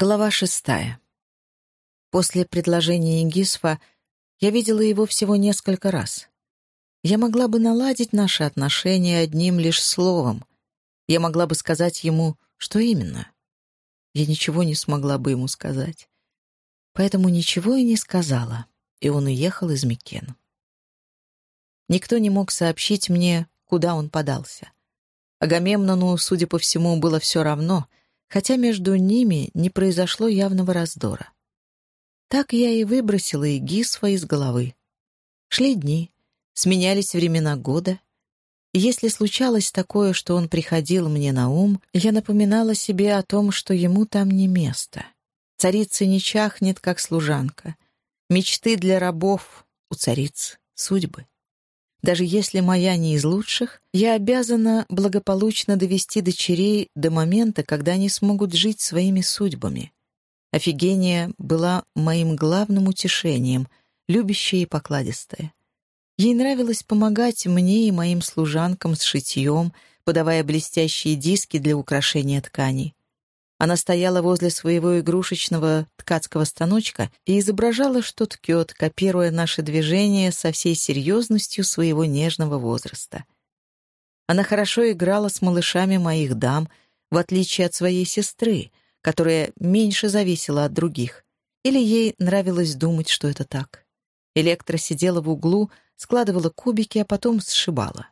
Глава шестая. После предложения Гисфа я видела его всего несколько раз. Я могла бы наладить наши отношения одним лишь словом. Я могла бы сказать ему, что именно. Я ничего не смогла бы ему сказать. Поэтому ничего и не сказала, и он уехал из Микена. Никто не мог сообщить мне, куда он подался. Агамемнону, судя по всему, было все равно — хотя между ними не произошло явного раздора. Так я и выбросила и Гисфа из головы. Шли дни, сменялись времена года. Если случалось такое, что он приходил мне на ум, я напоминала себе о том, что ему там не место. Царица не чахнет, как служанка. Мечты для рабов у цариц — судьбы. Даже если моя не из лучших, я обязана благополучно довести дочерей до момента, когда они смогут жить своими судьбами. Офигения была моим главным утешением, любящая и покладистая. Ей нравилось помогать мне и моим служанкам с шитьем, подавая блестящие диски для украшения тканей. Она стояла возле своего игрушечного ткацкого станочка и изображала, что ткет, копируя наши движения со всей серьезностью своего нежного возраста. Она хорошо играла с малышами моих дам, в отличие от своей сестры, которая меньше зависела от других, или ей нравилось думать, что это так. Электра сидела в углу, складывала кубики, а потом сшибала.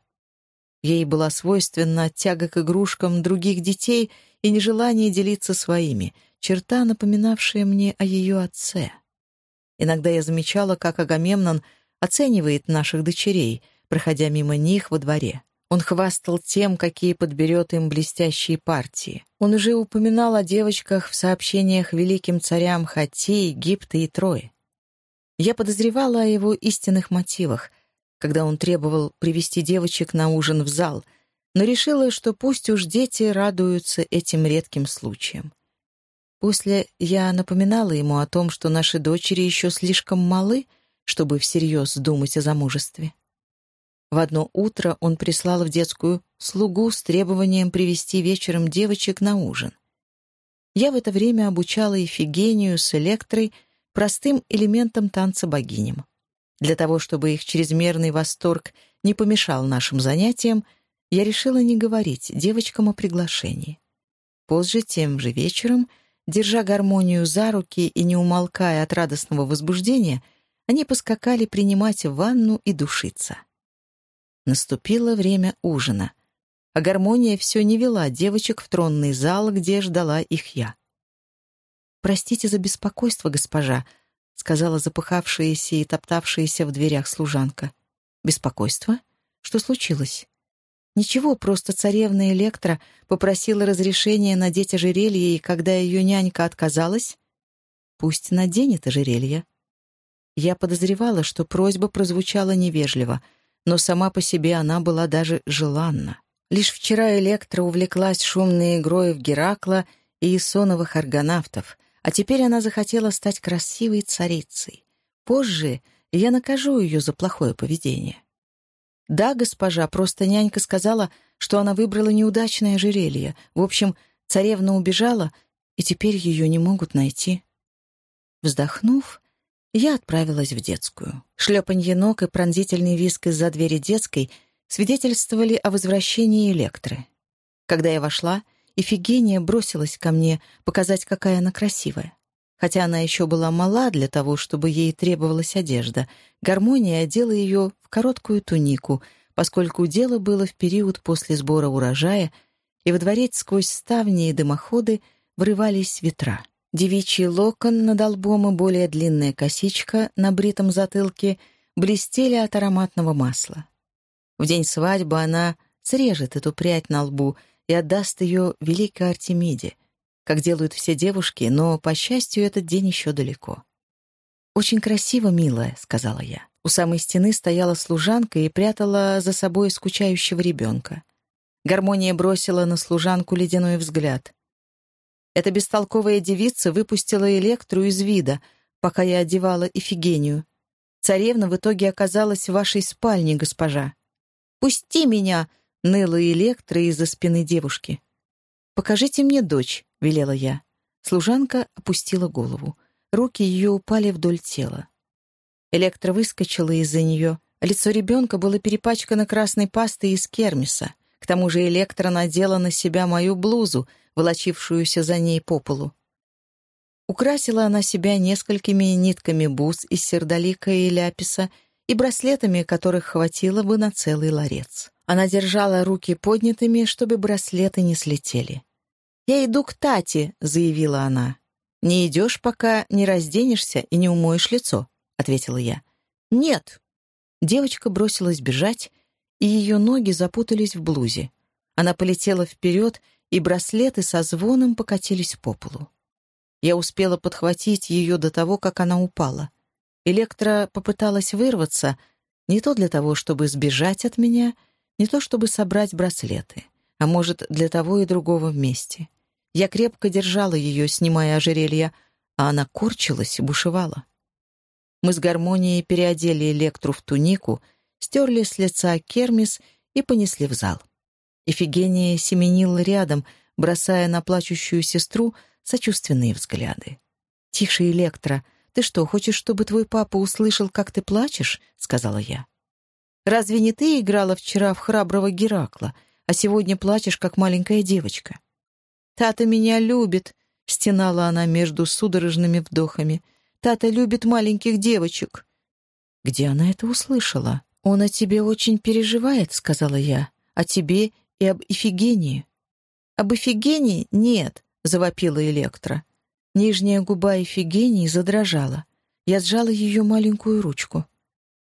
Ей была свойственна тяга к игрушкам других детей и нежелание делиться своими, черта, напоминавшая мне о ее отце. Иногда я замечала, как Агамемнон оценивает наших дочерей, проходя мимо них во дворе. Он хвастал тем, какие подберет им блестящие партии. Он уже упоминал о девочках в сообщениях великим царям Хати, Египта и Трои. Я подозревала о его истинных мотивах, когда он требовал привести девочек на ужин в зал, но решила, что пусть уж дети радуются этим редким случаям. После я напоминала ему о том, что наши дочери еще слишком малы, чтобы всерьез думать о замужестве. В одно утро он прислал в детскую слугу с требованием привести вечером девочек на ужин. Я в это время обучала Ефигению с Электрой простым элементам танца богиням. Для того, чтобы их чрезмерный восторг не помешал нашим занятиям, я решила не говорить девочкам о приглашении. Позже, тем же вечером, держа гармонию за руки и не умолкая от радостного возбуждения, они поскакали принимать ванну и душиться. Наступило время ужина, а гармония все не вела девочек в тронный зал, где ждала их я. «Простите за беспокойство, госпожа», — сказала запыхавшаяся и топтавшаяся в дверях служанка. «Беспокойство? Что случилось?» «Ничего, просто царевна Электра попросила разрешения надеть ожерелье, и когда ее нянька отказалась, пусть наденет ожерелье». Я подозревала, что просьба прозвучала невежливо, но сама по себе она была даже желанна. Лишь вчера Электра увлеклась шумной игрой в Геракла и Исоновых аргонавтов — а теперь она захотела стать красивой царицей. Позже я накажу ее за плохое поведение. Да, госпожа, просто нянька сказала, что она выбрала неудачное ожерелье. В общем, царевна убежала, и теперь ее не могут найти. Вздохнув, я отправилась в детскую. Шлепанье ног и пронзительный виск из-за двери детской свидетельствовали о возвращении Электры. Когда я вошла — Ифигения бросилась ко мне показать, какая она красивая. Хотя она еще была мала для того, чтобы ей требовалась одежда, гармония одела ее в короткую тунику, поскольку дело было в период после сбора урожая, и во дворец сквозь ставни и дымоходы врывались ветра. Девичий локон над лбом и более длинная косичка на бритом затылке блестели от ароматного масла. В день свадьбы она срежет эту прядь на лбу — и отдаст ее великой Артемиде, как делают все девушки, но, по счастью, этот день еще далеко. «Очень красиво, милая», — сказала я. У самой стены стояла служанка и прятала за собой скучающего ребенка. Гармония бросила на служанку ледяной взгляд. Эта бестолковая девица выпустила Электру из вида, пока я одевала Ифигению. Царевна в итоге оказалась в вашей спальне, госпожа. «Пусти меня!» ныла Электра из-за спины девушки. «Покажите мне дочь», — велела я. Служанка опустила голову. Руки ее упали вдоль тела. Электро выскочила из-за нее. Лицо ребенка было перепачкано красной пастой из кермиса. К тому же Электра надела на себя мою блузу, волочившуюся за ней по полу. Украсила она себя несколькими нитками бус из сердолика и ляписа и браслетами, которых хватило бы на целый ларец. Она держала руки поднятыми, чтобы браслеты не слетели. «Я иду к Тате», — заявила она. «Не идешь, пока не разденешься и не умоешь лицо», — ответила я. «Нет». Девочка бросилась бежать, и ее ноги запутались в блузе. Она полетела вперед, и браслеты со звоном покатились по полу. Я успела подхватить ее до того, как она упала. Электра попыталась вырваться, не то для того, чтобы сбежать от меня, не то чтобы собрать браслеты, а может, для того и другого вместе. Я крепко держала ее, снимая ожерелье, а она корчилась и бушевала. Мы с гармонией переодели Электру в тунику, стерли с лица кермис и понесли в зал. Ифигения семенила рядом, бросая на плачущую сестру сочувственные взгляды. «Тише, Электра, ты что, хочешь, чтобы твой папа услышал, как ты плачешь?» — сказала я. «Разве не ты играла вчера в храброго Геракла, а сегодня плачешь, как маленькая девочка?» «Тата меня любит», — стенала она между судорожными вдохами. «Тата любит маленьких девочек». Где она это услышала? «Он о тебе очень переживает», — сказала я. «О тебе и об Ифигении». «Об Ифигении нет», — завопила Электра. Нижняя губа Ифигении задрожала. Я сжала ее маленькую ручку.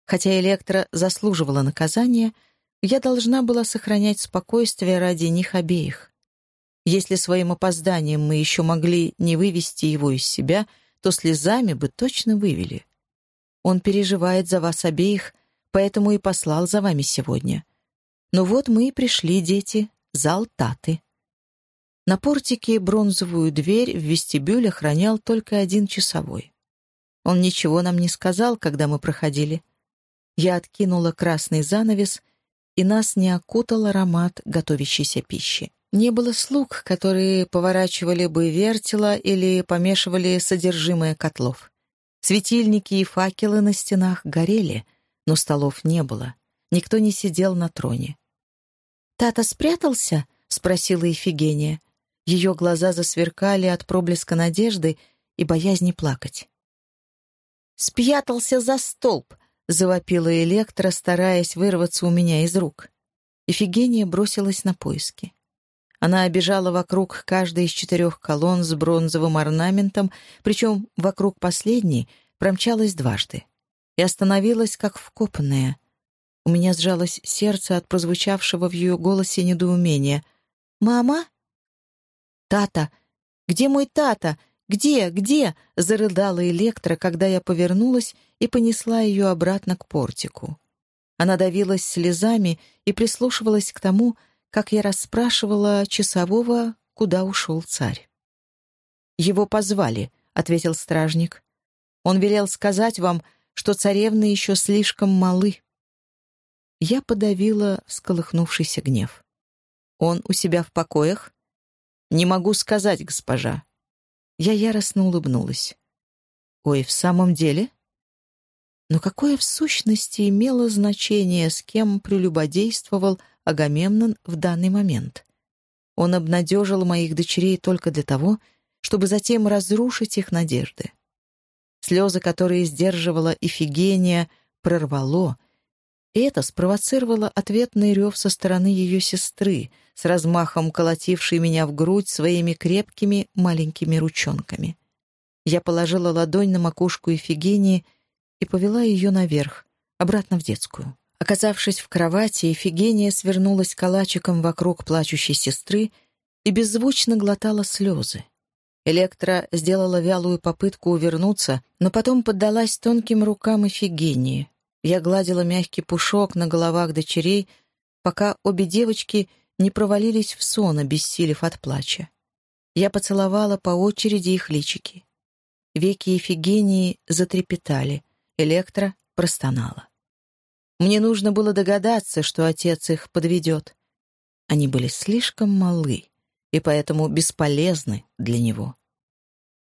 Хотя Электра заслуживала наказания, я должна была сохранять спокойствие ради них обеих. Если своим опозданием мы еще могли не вывести его из себя, то слезами бы точно вывели. Он переживает за вас обеих, поэтому и послал за вами сегодня. Но вот мы и пришли, дети, зал Таты. На портике бронзовую дверь в вестибюль охранял только один часовой. Он ничего нам не сказал, когда мы проходили. Я откинула красный занавес, и нас не окутал аромат готовящейся пищи. Не было слуг, которые поворачивали бы вертела или помешивали содержимое котлов. Светильники и факелы на стенах горели, но столов не было. Никто не сидел на троне. «Тата спрятался?» — спросила Ифигения. Ее глаза засверкали от проблеска надежды и боязни плакать. «Спрятался за столб!» — завопила Электра, стараясь вырваться у меня из рук. Ифигения бросилась на поиски. Она обежала вокруг каждой из четырех колонн с бронзовым орнаментом, причем вокруг последней промчалась дважды. И остановилась, как вкопанная. У меня сжалось сердце от прозвучавшего в ее голосе недоумения. «Мама?» «Тата! Где мой тата? Где? Где?» — зарыдала Электра, когда я повернулась и понесла ее обратно к портику. Она давилась слезами и прислушивалась к тому, как я расспрашивала часового, куда ушел царь. «Его позвали», — ответил стражник. «Он велел сказать вам, что царевны еще слишком малы». Я подавила всколыхнувшийся гнев. «Он у себя в покоях?» «Не могу сказать, госпожа». Я яростно улыбнулась. «Ой, в самом деле?» Но какое в сущности имело значение, с кем прелюбодействовал Агамемнон в данный момент. Он обнадежил моих дочерей только для того, чтобы затем разрушить их надежды. Слезы, которые сдерживала Ифигения, прорвало, и это спровоцировало ответный рев со стороны ее сестры, с размахом колотившей меня в грудь своими крепкими маленькими ручонками. Я положила ладонь на макушку Ифигении и повела ее наверх, обратно в детскую. Оказавшись в кровати, Эфигения свернулась калачиком вокруг плачущей сестры и беззвучно глотала слезы. Электра сделала вялую попытку увернуться, но потом поддалась тонким рукам Эфигении. Я гладила мягкий пушок на головах дочерей, пока обе девочки не провалились в сон, обессилев от плача. Я поцеловала по очереди их личики. Веки Эфигении затрепетали, Электра простонала. Мне нужно было догадаться, что отец их подведет. Они были слишком малы и поэтому бесполезны для него.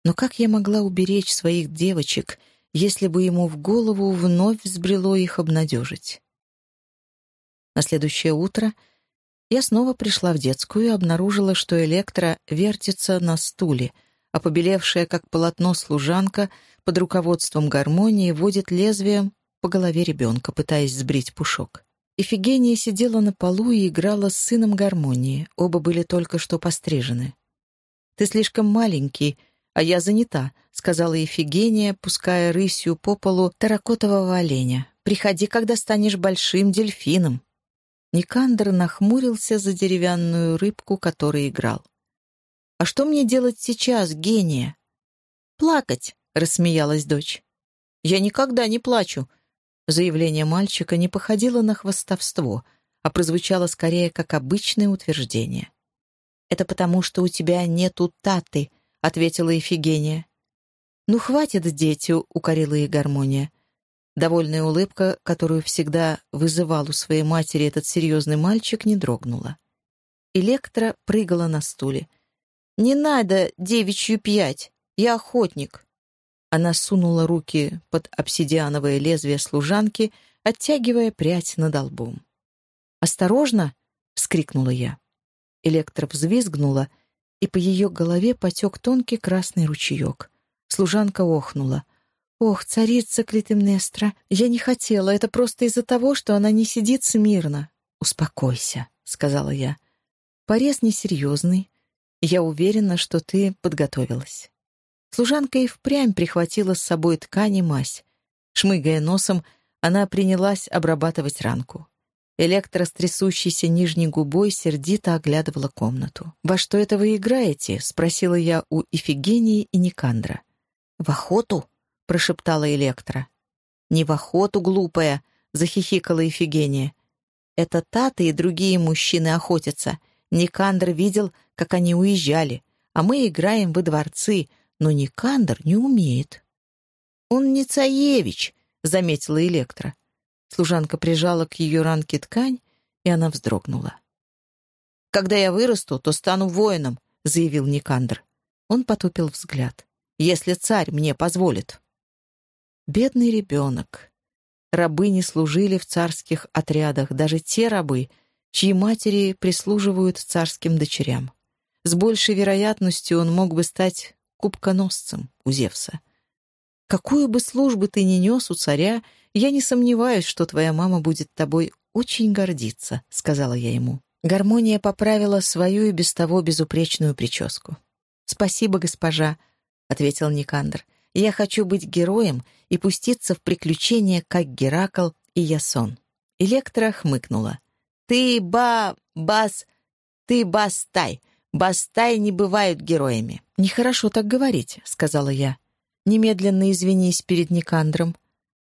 Но как я могла уберечь своих девочек, если бы ему в голову вновь взбрело их обнадежить? На следующее утро я снова пришла в детскую и обнаружила, что Электра вертится на стуле, а побелевшая, как полотно, служанка под руководством гармонии водит лезвием по голове ребенка, пытаясь сбрить пушок. Ифигения сидела на полу и играла с сыном гармонии. Оба были только что пострижены. «Ты слишком маленький, а я занята», — сказала Ифигения, пуская рысью по полу таракотового оленя. «Приходи, когда станешь большим дельфином». Никандр нахмурился за деревянную рыбку, которой играл. «А что мне делать сейчас, гения?» «Плакать», — рассмеялась дочь. «Я никогда не плачу», Заявление мальчика не походило на хвастовство, а прозвучало скорее как обычное утверждение. «Это потому, что у тебя нету таты», — ответила Ефигения. «Ну, хватит, дети», — укорила ей гармония. Довольная улыбка, которую всегда вызывал у своей матери этот серьезный мальчик, не дрогнула. Электра прыгала на стуле. «Не надо девичью пять, я охотник». Она сунула руки под обсидиановое лезвие служанки, оттягивая прядь над лбом. «Осторожно!» — вскрикнула я. Электро взвизгнула, и по ее голове потек тонкий красный ручеек. Служанка охнула. «Ох, царица Клитемнестра, я не хотела, это просто из-за того, что она не сидит смирно». «Успокойся», — сказала я. «Порез несерьезный. Я уверена, что ты подготовилась». Служанка и впрямь прихватила с собой ткань и мазь. Шмыгая носом, она принялась обрабатывать ранку. Электро с трясущейся нижней губой сердито оглядывала комнату. «Во что это вы играете?» — спросила я у Ифигении и Никандра. «В охоту?» — прошептала Электро. «Не в охоту, глупая!» — захихикала Ифигения. «Это Тата и другие мужчины охотятся. Никандр видел, как они уезжали, а мы играем во дворцы, но Никандр не умеет. «Он не цаевич», — заметила Электра. Служанка прижала к ее ранке ткань, и она вздрогнула. «Когда я вырасту, то стану воином», — заявил Никандр. Он потупил взгляд. «Если царь мне позволит». Бедный ребенок. Рабы не служили в царских отрядах, даже те рабы, чьи матери прислуживают царским дочерям. С большей вероятностью он мог бы стать кубконосцем у Зевса. Какую бы службу ты ни нес у царя, я не сомневаюсь, что твоя мама будет тобой очень гордиться», — сказала я ему. Гармония поправила свою и без того безупречную прическу. «Спасибо, госпожа», — ответил Никандр. «Я хочу быть героем и пуститься в приключения, как Геракл и Ясон». Электра хмыкнула. «Ты ба... бас... ты бастай. Бастай не бывают героями». «Нехорошо так говорить», — сказала я. «Немедленно извинись перед Никандром».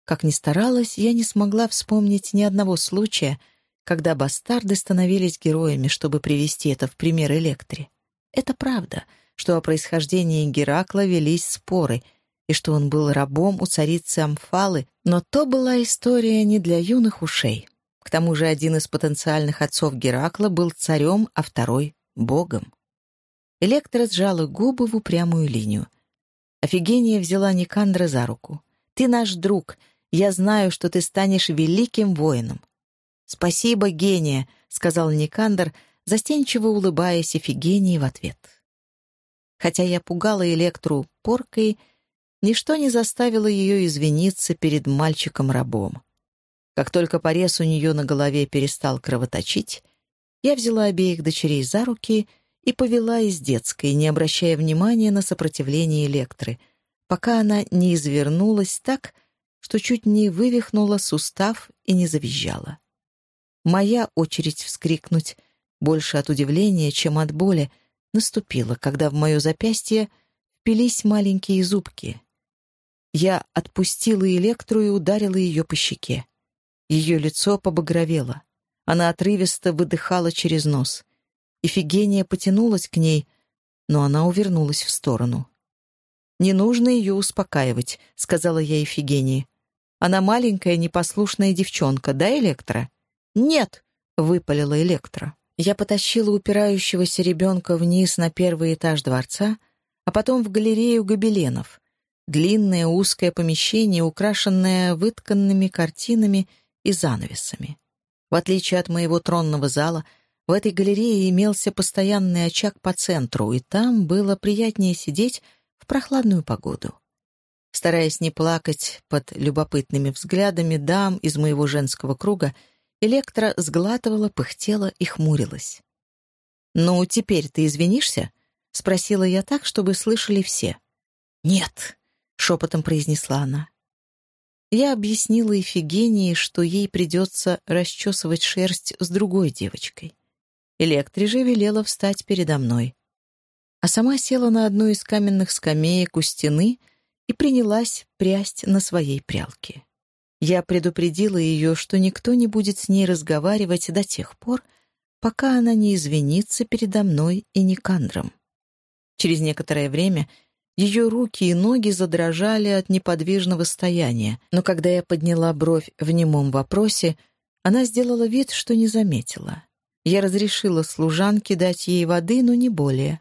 Как ни старалась, я не смогла вспомнить ни одного случая, когда бастарды становились героями, чтобы привести это в пример Электре. Это правда, что о происхождении Геракла велись споры, и что он был рабом у царицы Амфалы, но то была история не для юных ушей. К тому же один из потенциальных отцов Геракла был царем, а второй — богом. Электра сжала губы в упрямую линию. Офигения взяла Никандра за руку. «Ты наш друг. Я знаю, что ты станешь великим воином». «Спасибо, гения», — сказал Никандр, застенчиво улыбаясь Эфигении в ответ. Хотя я пугала Электру поркой, ничто не заставило ее извиниться перед мальчиком-рабом. Как только порез у нее на голове перестал кровоточить, я взяла обеих дочерей за руки и повела из детской, не обращая внимания на сопротивление Электры, пока она не извернулась так, что чуть не вывихнула сустав и не завизжала. Моя очередь вскрикнуть, больше от удивления, чем от боли, наступила, когда в мое запястье впились маленькие зубки. Я отпустила Электру и ударила ее по щеке. Ее лицо побагровело. Она отрывисто выдыхала через нос. Ифигения потянулась к ней, но она увернулась в сторону. «Не нужно ее успокаивать», — сказала я Ифигении. «Она маленькая, непослушная девчонка, да, Электра?» «Нет», — выпалила Электра. Я потащила упирающегося ребенка вниз на первый этаж дворца, а потом в галерею гобеленов. Длинное узкое помещение, украшенное вытканными картинами и занавесами. В отличие от моего тронного зала, в этой галерее имелся постоянный очаг по центру, и там было приятнее сидеть в прохладную погоду. Стараясь не плакать под любопытными взглядами дам из моего женского круга, Электра сглатывала, пыхтела и хмурилась. «Ну, теперь ты извинишься?» — спросила я так, чтобы слышали все. «Нет», — шепотом произнесла она. Я объяснила Ифигении, что ей придется расчесывать шерсть с другой девочкой. Электри же велела встать передо мной. А сама села на одну из каменных скамеек у стены и принялась прясть на своей прялке. Я предупредила ее, что никто не будет с ней разговаривать до тех пор, пока она не извинится передо мной и Никандром. Через некоторое время ее руки и ноги задрожали от неподвижного стояния, но когда я подняла бровь в немом вопросе, она сделала вид, что не заметила. Я разрешила служанке дать ей воды, но не более.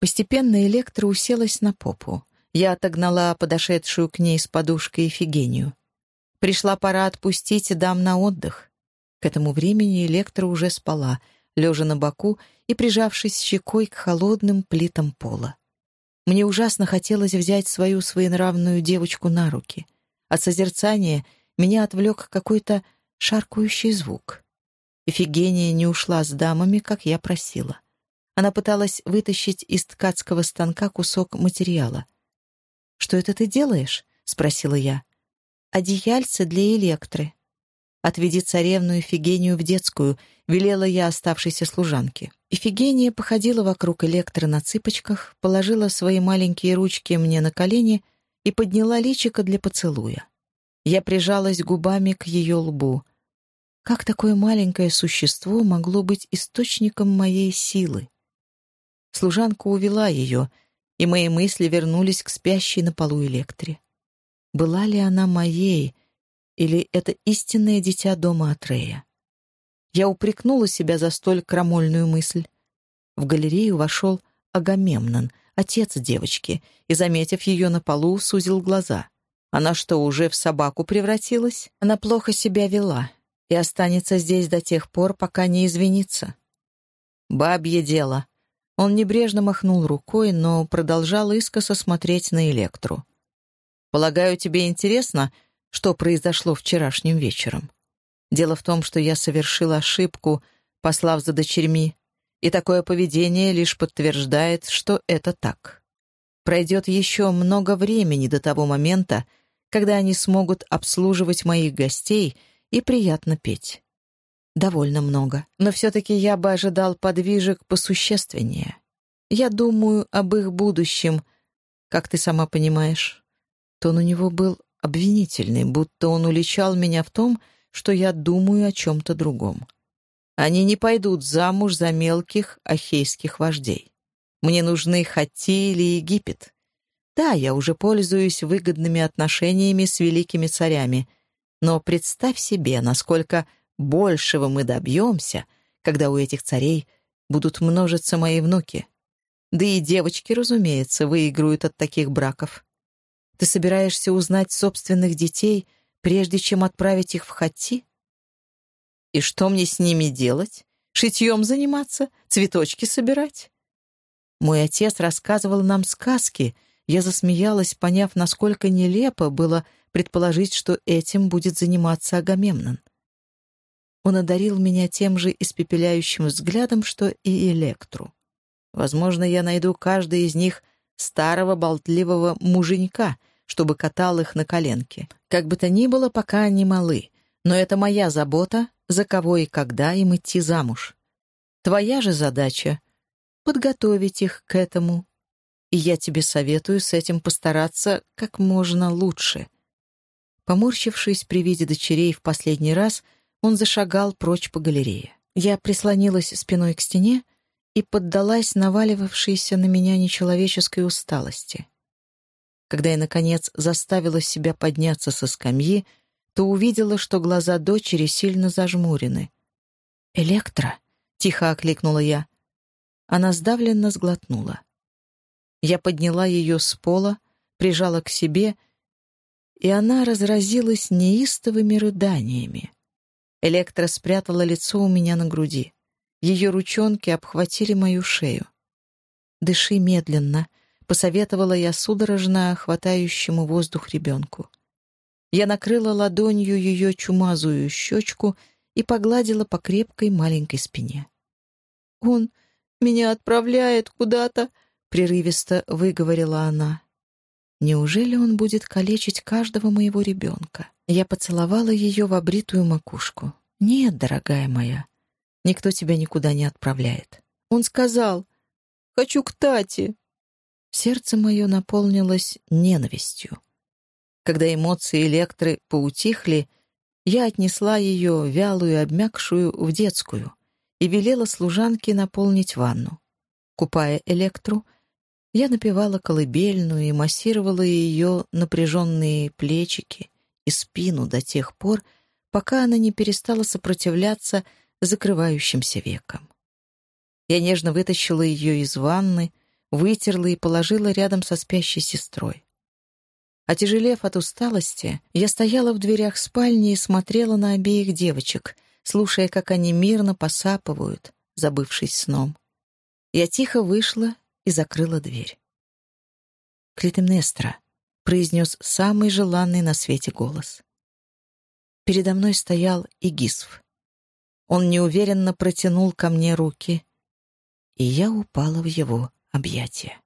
Постепенно Электра уселась на попу. Я отогнала подошедшую к ней с подушкой Эфигению. Пришла пора отпустить дам на отдых. К этому времени Электра уже спала, лежа на боку и прижавшись щекой к холодным плитам пола. Мне ужасно хотелось взять свою своенравную девочку на руки. От созерцания меня отвлек какой-то шаркающий звук. Эфигения не ушла с дамами, как я просила. Она пыталась вытащить из ткацкого станка кусок материала. «Что это ты делаешь?» — спросила я. «Одеяльце для электры». «Отведи царевну Эфигению в детскую», — велела я оставшейся служанке. Ифигения походила вокруг Электры на цыпочках, положила свои маленькие ручки мне на колени и подняла личико для поцелуя. Я прижалась губами к ее лбу. Как такое маленькое существо могло быть источником моей силы? Служанка увела ее, и мои мысли вернулись к спящей на полу Электре. Была ли она моей, или это истинное дитя дома Атрея? Я упрекнула себя за столь крамольную мысль. В галерею вошел Агамемнон, отец девочки, и, заметив ее на полу, сузил глаза. Она что, уже в собаку превратилась? Она плохо себя вела и останется здесь до тех пор, пока не извинится. Бабье дело. Он небрежно махнул рукой, но продолжал искоса смотреть на Электру. «Полагаю, тебе интересно, что произошло вчерашним вечером?» Дело в том, что я совершил ошибку, послав за дочерьми, и такое поведение лишь подтверждает, что это так. Пройдет еще много времени до того момента, когда они смогут обслуживать моих гостей и приятно петь. Довольно много. Но все-таки я бы ожидал подвижек посущественнее. Я думаю об их будущем, как ты сама понимаешь. Тон у него был обвинительный, будто он уличал меня в том, что я думаю о чем-то другом. Они не пойдут замуж за мелких ахейских вождей. Мне нужны Хати или Египет. Да, я уже пользуюсь выгодными отношениями с великими царями, но представь себе, насколько большего мы добьемся, когда у этих царей будут множиться мои внуки. Да и девочки, разумеется, выиграют от таких браков. Ты собираешься узнать собственных детей — прежде чем отправить их в хати? И что мне с ними делать? Шитьем заниматься? Цветочки собирать? Мой отец рассказывал нам сказки. Я засмеялась, поняв, насколько нелепо было предположить, что этим будет заниматься Агамемнон. Он одарил меня тем же испепеляющим взглядом, что и Электру. Возможно, я найду каждый из них старого болтливого муженька — чтобы катал их на коленке. Как бы то ни было, пока они малы, но это моя забота, за кого и когда им идти замуж. Твоя же задача — подготовить их к этому. И я тебе советую с этим постараться как можно лучше. Поморщившись при виде дочерей в последний раз, он зашагал прочь по галерее. Я прислонилась спиной к стене и поддалась наваливавшейся на меня нечеловеческой усталости. Когда я, наконец, заставила себя подняться со скамьи, то увидела, что глаза дочери сильно зажмурены. «Электра!» — тихо окликнула я. Она сдавленно сглотнула. Я подняла ее с пола, прижала к себе, и она разразилась неистовыми рыданиями. Электра спрятала лицо у меня на груди. Ее ручонки обхватили мою шею. «Дыши медленно», — посоветовала я судорожно хватающему воздух ребенку. Я накрыла ладонью ее чумазую щечку и погладила по крепкой маленькой спине. «Он меня отправляет куда-то», — прерывисто выговорила она. Неужели он будет калечить каждого моего ребенка? Я поцеловала ее в обритую макушку. «Нет, дорогая моя, никто тебя никуда не отправляет». Он сказал, «Хочу к Тате». Сердце мое наполнилось ненавистью. Когда эмоции Электры поутихли, я отнесла ее, вялую, обмякшую, в детскую и велела служанке наполнить ванну. Купая Электру, я напевала колыбельную и массировала ее напряженные плечики и спину до тех пор, пока она не перестала сопротивляться закрывающимся векам. Я нежно вытащила ее из ванны, вытерла и положила рядом со спящей сестрой. Отяжелев от усталости, я стояла в дверях спальни и смотрела на обеих девочек, слушая, как они мирно посапывают, забывшись сном. Я тихо вышла и закрыла дверь. «Клитемнестра», — произнес самый желанный на свете голос. Передо мной стоял Игисф. Он неуверенно протянул ко мне руки, и я упала в его объятия.